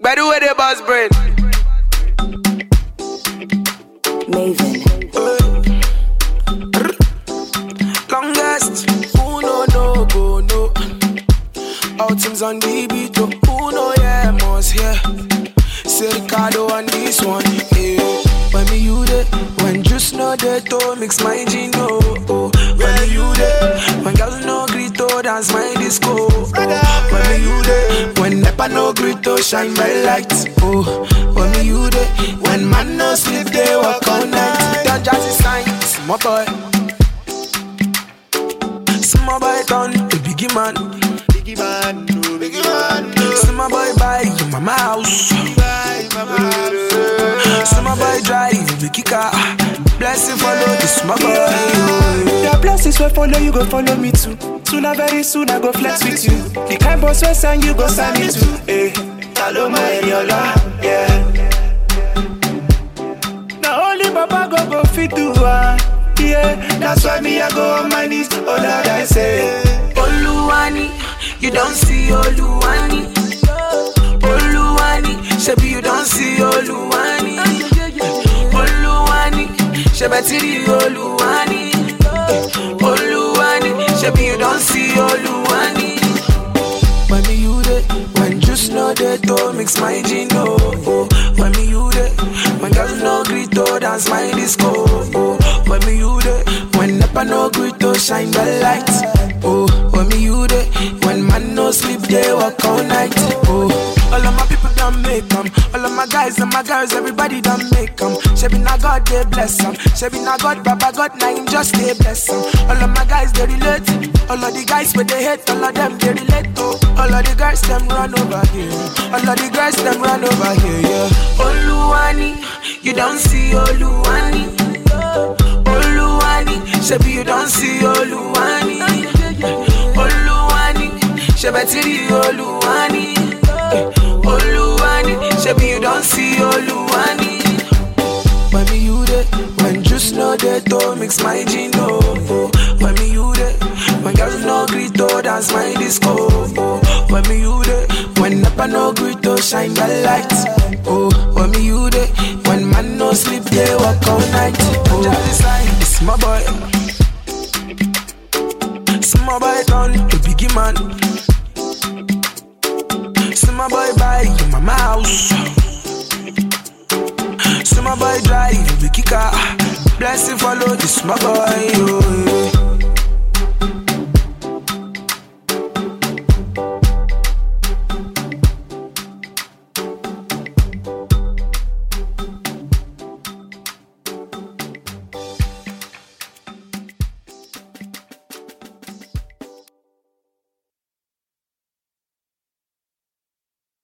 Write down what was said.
By the way, the boss brain. Maven. Longest. Who no no go no. Outings on the beat. oh. Who no yeah must hear. Say Ricardo on this one. Yeah. When me you there, when just no there to mix my gin oh, oh. When me you there, when girls no greet to dance my disco. Oh, oh. When me you there, when never no greet shine my lights. Oh. Me you there, when man no sleep they walk all night. Don't just sign, small boy. Small boy turn to biggie man. Biggie man, no, biggie man, no. Small boy buy your mama house. Bye, mama. Oh. Small boy drive biggie car. Blessing follow the small boy. Your blessings will follow you, go follow me too. Soon or very soon I go flex with you. The kind boss will sign you, go sign me too. Eh, hello my yola, yeah. Now only Papa go go fit do ah, yeah. That's why me I go on my knees. Oh that I say, Oluwani, you don't see Oluwani. Oluwani, shebi you don't see Oluwani. Oluwani, shebetiri Oluwani. Oluwani, shebi you don't see Oluwani. When me you there, when just no there to mix my gin oh, oh. When me you there, when girls no greet to dance my disco oh. oh. When me you there, when never no greet to shine the lights oh. When me you there, when man no sleep they walk all night my guys and my girls, everybody done make 'em. She be na God, they bless 'em. She be na God, Baba God, now him just they bless 'em. All of my guys, they relate. All of the guys with they hate, all of them they relate to. All of the girls, them run over here. All of the girls, them run over here, yeah. Oluwani, you don't see Oluwani. Oluwani, shebi you don't see Oluwani. Oluwani, Oluwani. Oluwani, you see Oluwani. When me you there, when just no there to mix my gin oh, oh. When me you there, when girls no greet to dance my disco oh. When me you there, when never no greet to shine the lights oh. When me you there, when man no sleep they walk all night oh. Just like it's my boy, small boy turn to biggie man. Small boy buy your mama house. Small boy drive biggie car. Blessing follow this my boy. Oh.